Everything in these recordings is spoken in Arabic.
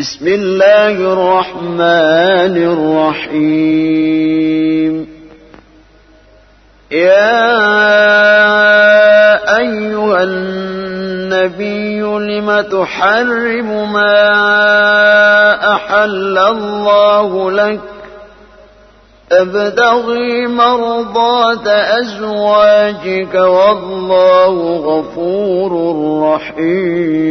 بسم الله الرحمن الرحيم. يا أيها النبي لم تحرم ما أحل الله لك؟ ابتغي مرضات أزواجك والله غفور رحيم.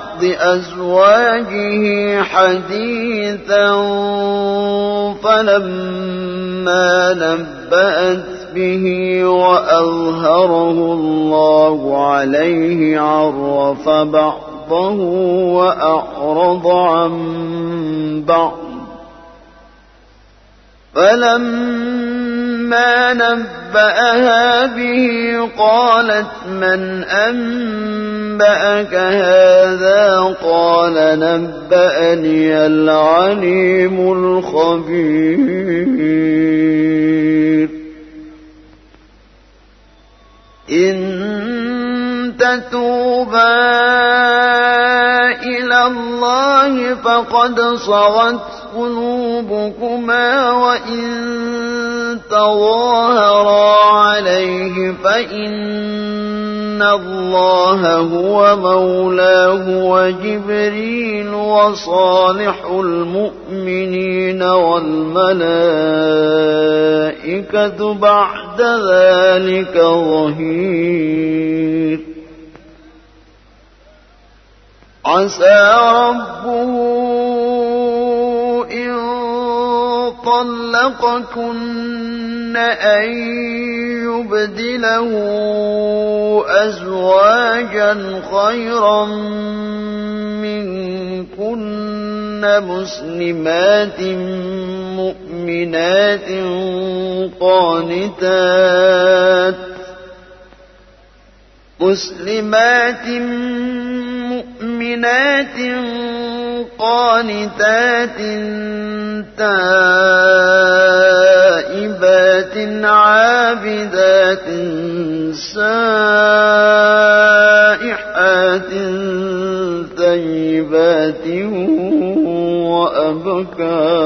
أزواجه حديثا فلما نبأت به وأظهره الله عليه عرف بعضه وأعرض عن بعض فلما نبأها به قالت من أنبأك هذا قال نبأني العليم الخبير إن تتوبا إلى الله فقد صغت قلوبكما وإن تظاهرا عليه فإن الله هو مولاه وجبريل وصالح المؤمنين والملائكة بعد ذلك ظهير. عسى ربه طلقكن أن يبدله أزواجا خيرا منكن مسلمات مؤمنات قانتات مسلمات مؤمنات قانتات تائبات عابدات سائحات طيبات وأبكارا.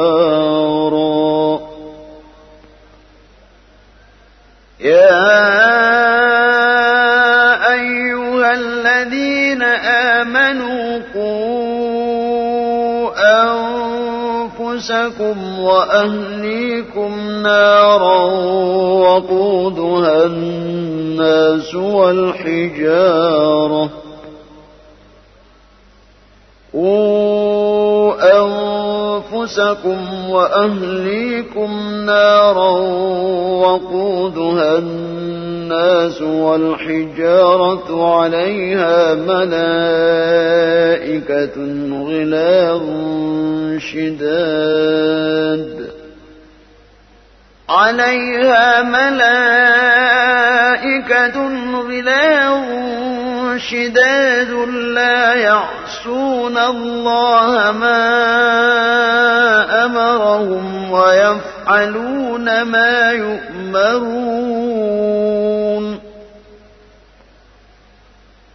أنفسكم وأهليكم نارا وقودها الناس والحجارة أنفسكم وأهليكم نارا وقودها الناس والحجارة عليها ملائكة غلاظ شداد. عليها ملائكة غلاظ شداد. لا يعصون الله ما أمرهم ويفعلون ما يؤمرون.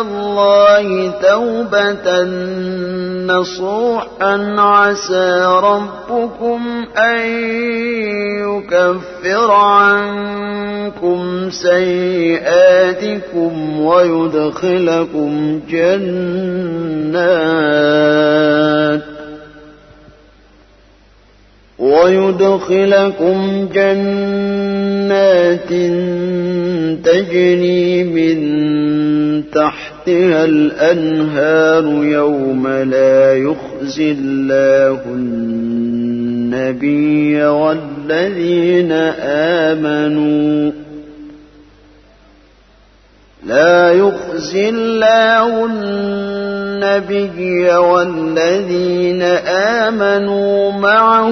الله توبة نصوحا عسى ربكم أن يكفر عنكم سيئاتكم ويدخلكم جنات ويدخلكم جنات تجري من تحتها الأنهار يوم لا يخزي الله النبي والذين آمنوا لا يخزي الله النبي والذين آمنوا معه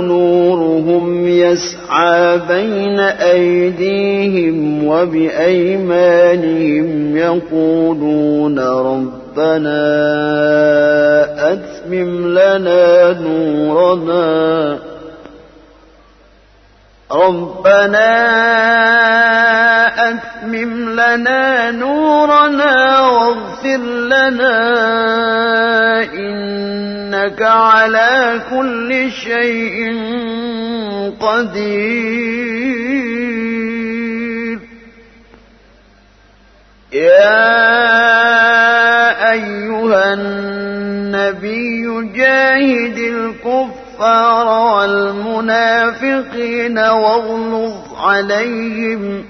نورهم يسعى بين أيديهم وبأيمانهم يقولون ربنا أتمم لنا نورنا ربنا أتمم لنا نورنا واغفر لنا إنك على كل شيء قدير يا أيها النبي جاهد الكفر الكفار والمنافقين واغلظ عليهم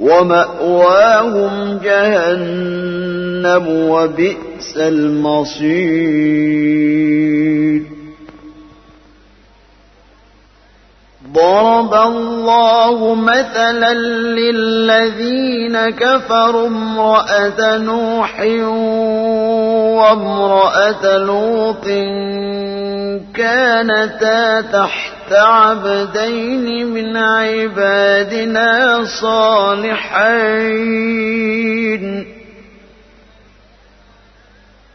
ومأواهم جهنم وبئس المصير. ضرب الله مثلا للذين كفروا امرأة نوح وامرأة لوط كانتا تحت عبدين من عبادنا صالحين.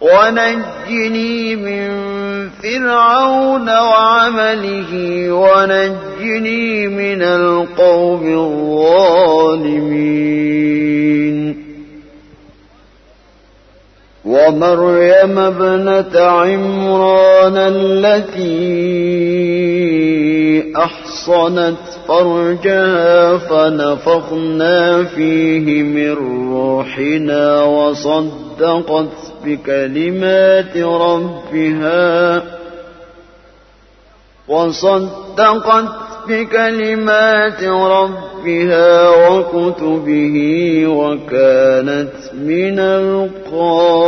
ونجني من فرعون وعمله ونجني من القوم الظالمين. ومريم ابنة عمران التي أحصنت فرجها فنفخنا فيه من روحنا وصدقت بكلمات ربها وصدقت بكلمات ربها وكتبه وكانت من القانتين.